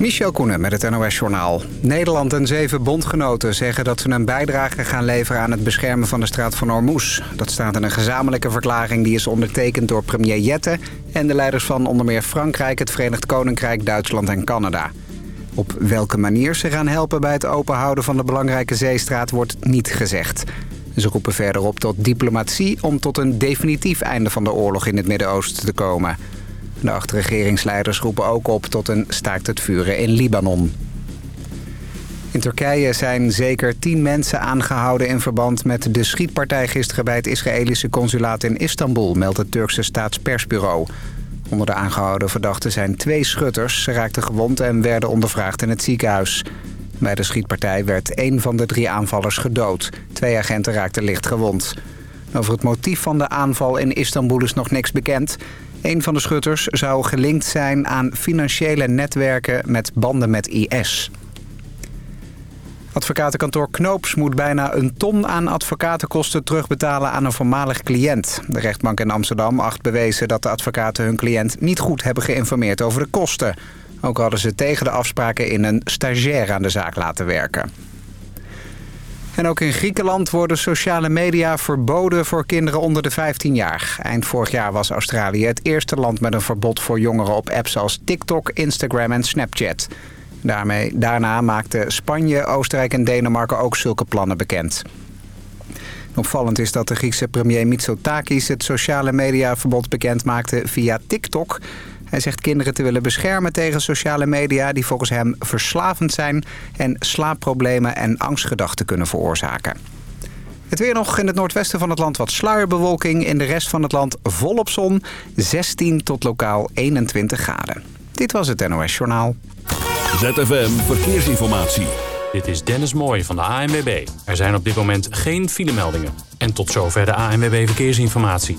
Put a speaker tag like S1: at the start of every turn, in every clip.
S1: Michel Koenen met het NOS-journaal. Nederland en zeven bondgenoten zeggen dat ze een bijdrage gaan leveren... aan het beschermen van de straat van Hormuz. Dat staat in een gezamenlijke verklaring die is ondertekend door premier Jette... en de leiders van onder meer Frankrijk, het Verenigd Koninkrijk, Duitsland en Canada. Op welke manier ze gaan helpen bij het openhouden van de belangrijke zeestraat wordt niet gezegd. Ze roepen verder op tot diplomatie om tot een definitief einde van de oorlog in het Midden-Oosten te komen... De acht regeringsleiders roepen ook op tot een staakt het vuren in Libanon. In Turkije zijn zeker tien mensen aangehouden in verband met de schietpartij gisteren bij het Israëlische consulaat in Istanbul, meldt het Turkse staatspersbureau. Onder de aangehouden verdachten zijn twee schutters. Ze raakten gewond en werden ondervraagd in het ziekenhuis. Bij de schietpartij werd één van de drie aanvallers gedood. Twee agenten raakten licht gewond. Over het motief van de aanval in Istanbul is nog niks bekend. Een van de schutters zou gelinkt zijn aan financiële netwerken met banden met IS. Advocatenkantoor Knoops moet bijna een ton aan advocatenkosten terugbetalen aan een voormalig cliënt. De rechtbank in Amsterdam acht bewezen dat de advocaten hun cliënt niet goed hebben geïnformeerd over de kosten. Ook hadden ze tegen de afspraken in een stagiair aan de zaak laten werken. En ook in Griekenland worden sociale media verboden voor kinderen onder de 15 jaar. Eind vorig jaar was Australië het eerste land met een verbod voor jongeren op apps als TikTok, Instagram en Snapchat. Daarmee, daarna maakten Spanje, Oostenrijk en Denemarken ook zulke plannen bekend. Opvallend is dat de Griekse premier Mitsotakis het sociale mediaverbod bekend maakte via TikTok... Hij zegt kinderen te willen beschermen tegen sociale media... die volgens hem verslavend zijn en slaapproblemen en angstgedachten kunnen veroorzaken. Het weer nog in het noordwesten van het land wat sluierbewolking. In de rest van het land volop zon. 16 tot lokaal 21 graden. Dit was het NOS Journaal.
S2: ZFM Verkeersinformatie.
S3: Dit is Dennis Mooij van de ANWB. Er zijn op dit moment geen filemeldingen. En tot zover de ANWB Verkeersinformatie.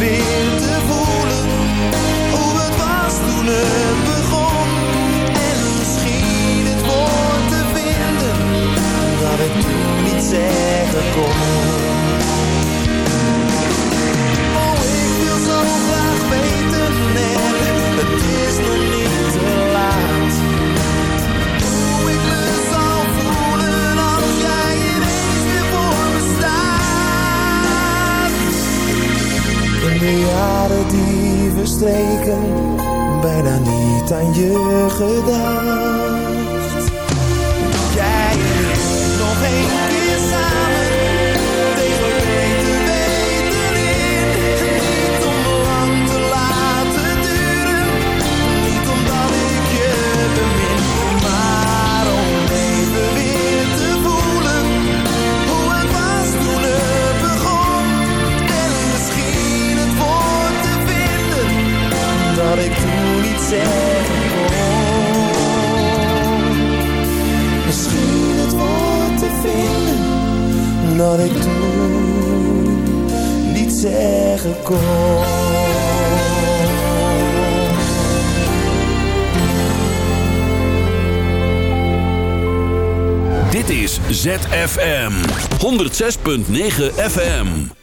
S4: weer te voelen hoe het was toen het begon. En misschien het woord te vinden dat ik toen niet zeggen kon. De jaren die verstreken, bijna niet aan je gedacht. Dat ik toen niet zeggen kon. Misschien het woord te vinden dat ik toen niet zeggen kon.
S5: Dit is ZFM 106.9 FM.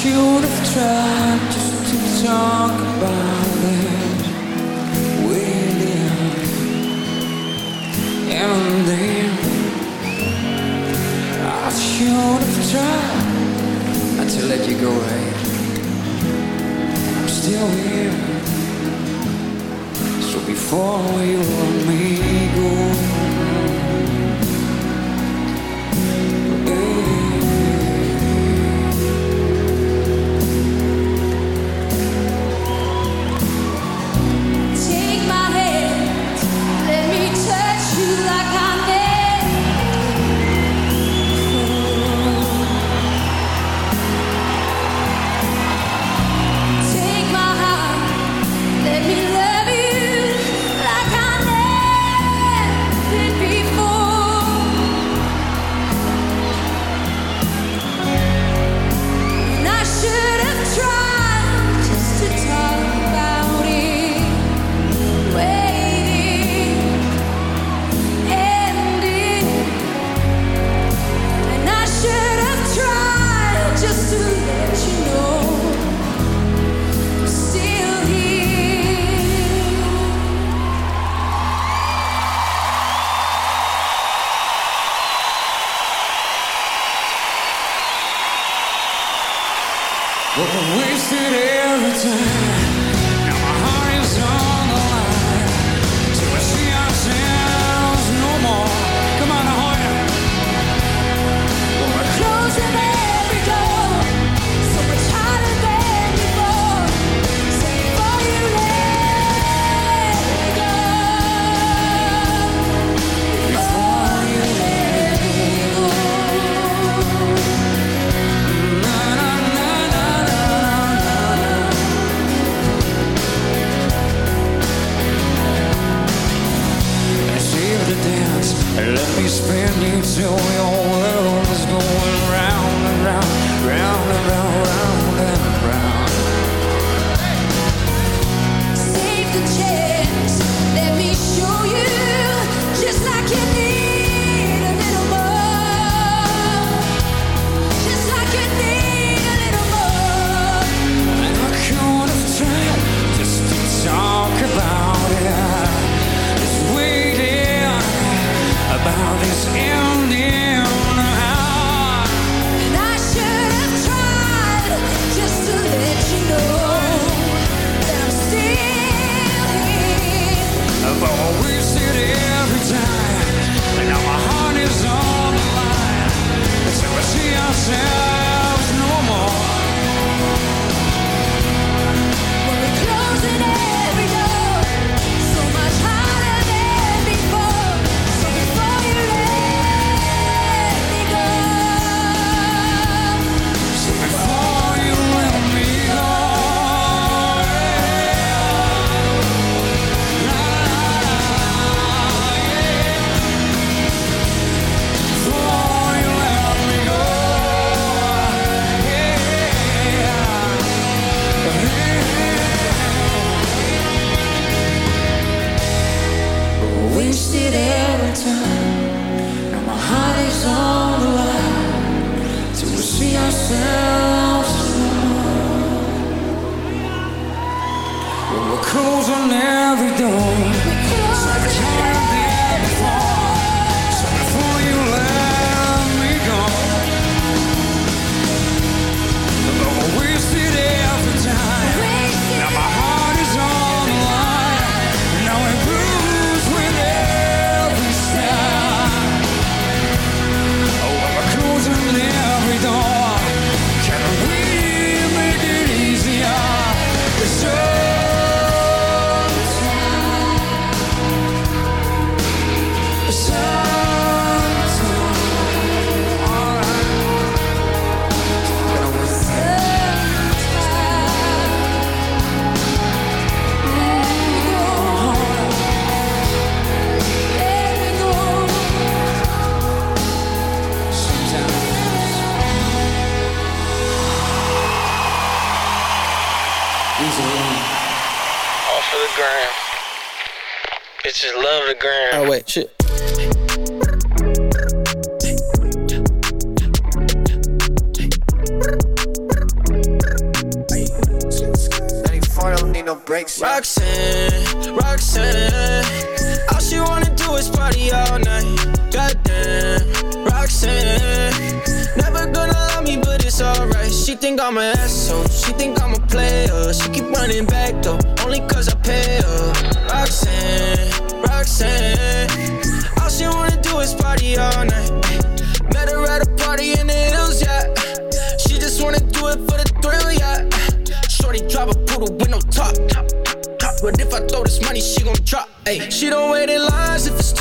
S6: should have tried just to talk about it with you, And then I should have tried to let you go right. I'm still here. So before you let me go.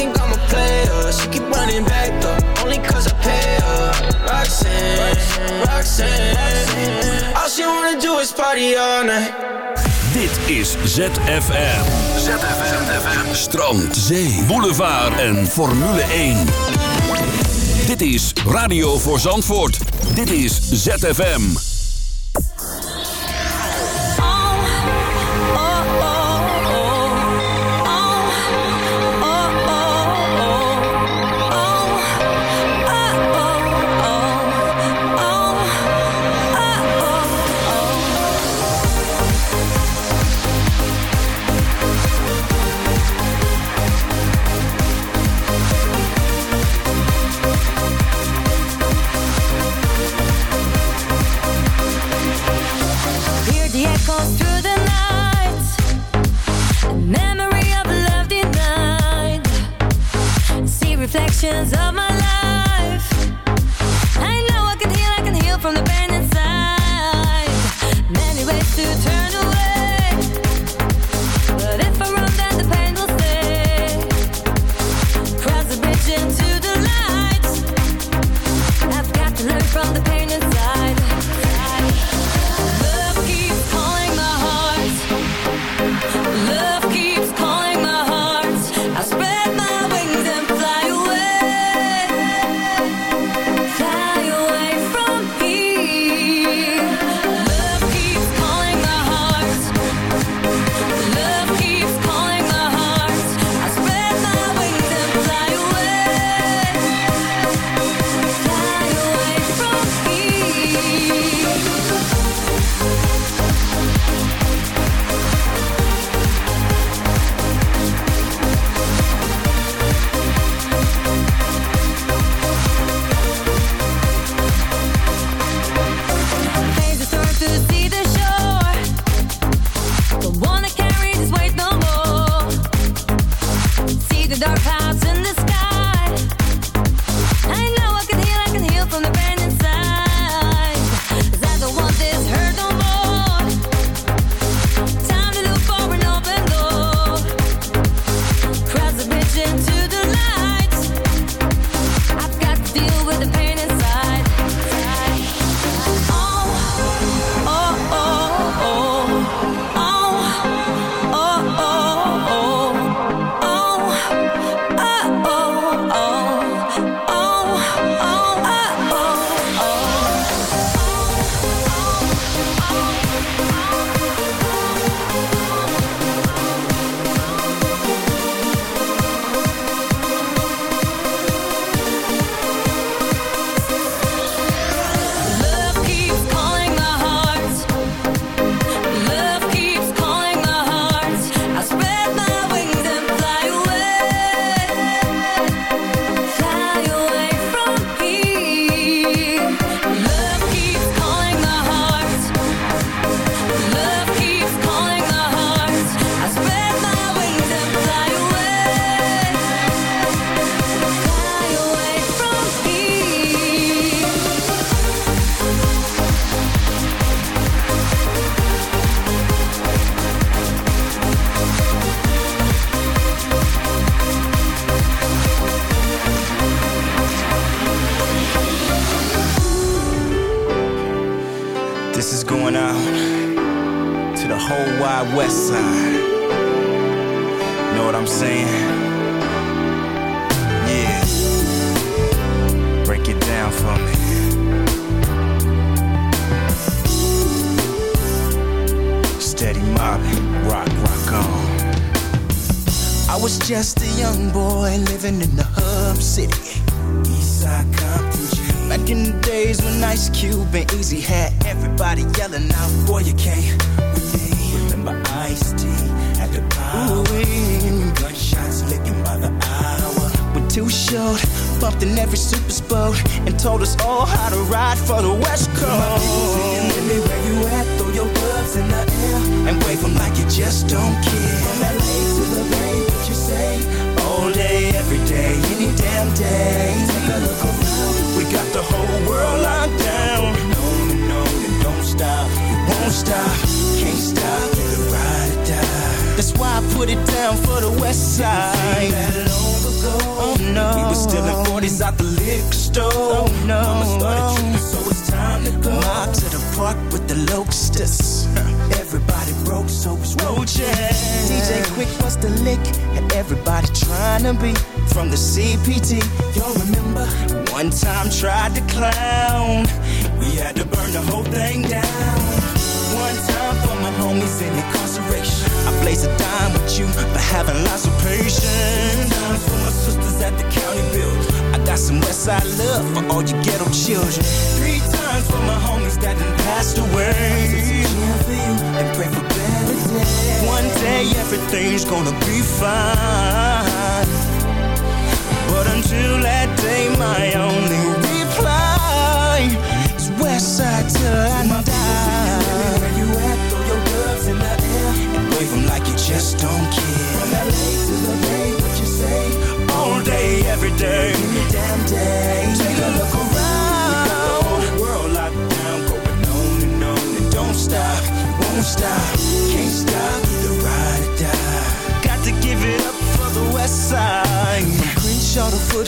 S7: Think I'm a player. She keep running back up, only cause I pay her. Roxanne, Roxanne. All she wanna do is party all night.
S2: Dit is ZFM. ZFM. Strand, zee, boulevard en Formule 1. Dit is Radio voor Zandvoort. Dit is ZFM.
S8: Steady mobbing, rock, rock on. I was just a young boy living in the hub city. Eastside Compton. Back in the days when Ice Cube and Easy had everybody yelling out, Boy, you can't with me. Remember Ice T at the power. Gunshots licking by the hour. We're too short, bumped in every super boat, and told us all how to ride for the West Coast. Where you at? Your gloves in the air and wave 'em like you just don't care. From LA to the Bay, what you say? All day, every day, any damn day. Take a look around, we got the whole world locked down. And on and don't stop, we won't stop, can't stop, you ride or die. That's why I put it down for the West Side. Oh no, we were stealing 40s out the liquor store. Oh no, Mama started tripping, so it's time to go. Mob to the park with the locusts. Everybody broke, so it's roaches. DJ Quick was the lick, and everybody trying to be from the CPT. Y'all remember? One time tried to clown. We had to burn the whole thing down. One time for my homies in incarceration. I blaze a dime with you for having lots of patience. Times for my sisters at the county build. Got some Westside love for all you ghetto children. Three times for my homies that done passed away. For you and pray for better days. One day everything's gonna be fine. But until that day, my only reply is Westside till I die. Where you at? Throw your gloves in the air and wave 'em like you just don't care. From LA to the Bay, what you say? All day, every day.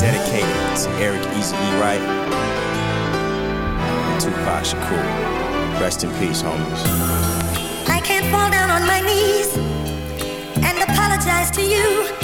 S9: Dedicated to Eric Easy E. Wright and Tupac Shakur. Rest in peace, homies.
S10: I can't fall down on my knees and apologize to you.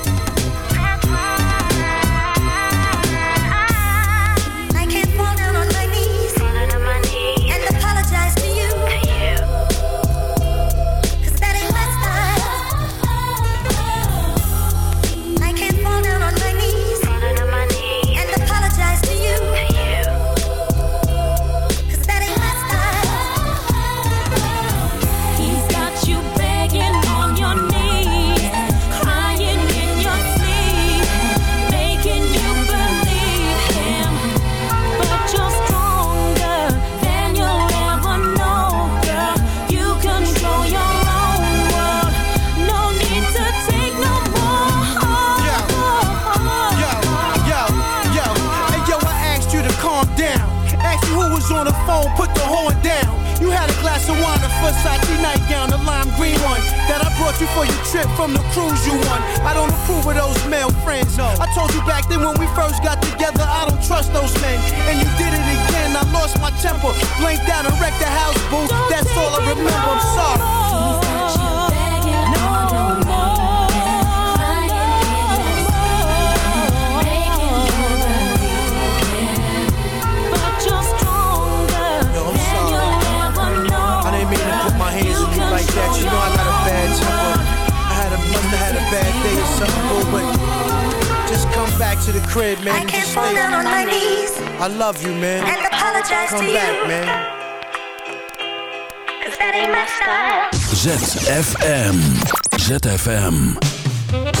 S10: On
S11: the phone, put the horn down. You had a glass of wine, a Versace nightgown, the lime green one that I brought you for your trip from the cruise you won. I don't approve of those male friends. No. I told you back then when we first got together, I don't trust those men. And you did it again. I lost my temper, blanked out and wrecked the house, boo. That's all I remember. I'm sorry. Bad day or something, boo, but just come back to the crib, man.
S10: I can't
S11: just
S10: fall down on my knees
S11: I love you, man.
S10: and apologize
S11: Come
S10: to
S11: back,
S10: you.
S11: man.
S10: Cause that ain't my style.
S5: ZFM. ZFM.